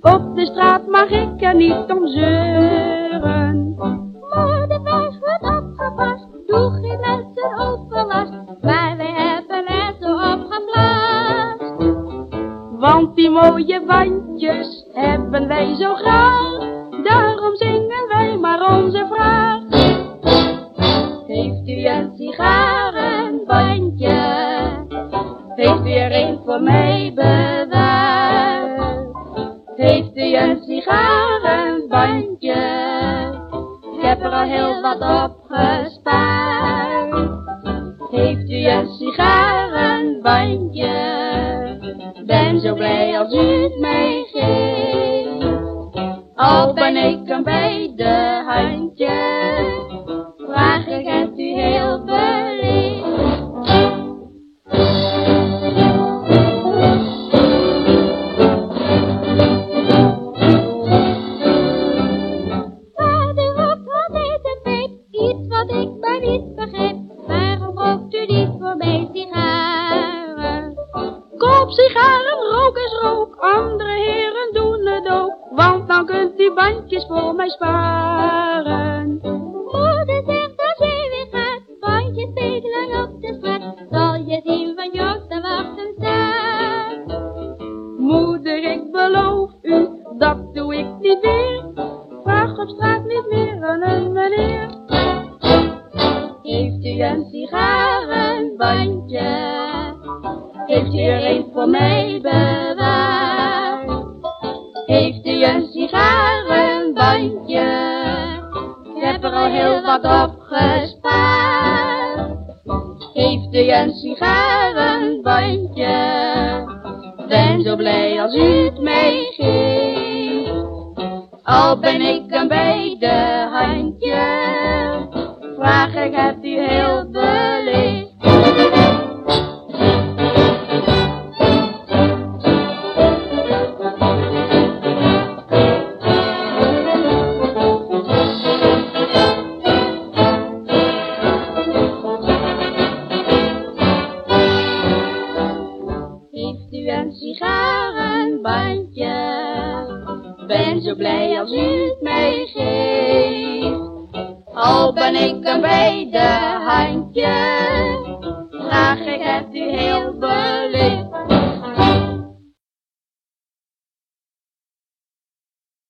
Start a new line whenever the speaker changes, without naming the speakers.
Op de straat mag ik er niet om zeuren.
Maar de weg wordt opgepast, doe geen mensen overlast. Maar wij hebben er zo op geblaast.
Want die mooie bandjes hebben wij zo graag. Daarom zingen wij maar onze vraag. Heeft u een sigarenbandje? Heeft u er een voor mij bewaard? Ik heb er al heel wat op gespaard. Heeft u een sigarenbandje? Ben zo blij als u het u bandjes voor mij sparen.
Moeder zegt als jij weer gaat, bandjes bedelen op de straat. Zal je zien van jou te wachten staat.
Moeder, ik beloof u, dat doe ik niet weer. Vraag op straat niet meer aan een meneer. Heeft u een sigarenbandje? Heeft u er een voor mij bewaard? Heeft u een sigarenbandje? Ik heb er al heel wat op gespaard. Heeft u een sigarenbandje? Ben zo blij als u het mij. Al ben ik een beide handje, vraag ik het u heel beleefd. Sigarenbandje? Ben zo blij als u het mij geeft. Al ben ik een beide handje, vraag ik het u heel beleefd.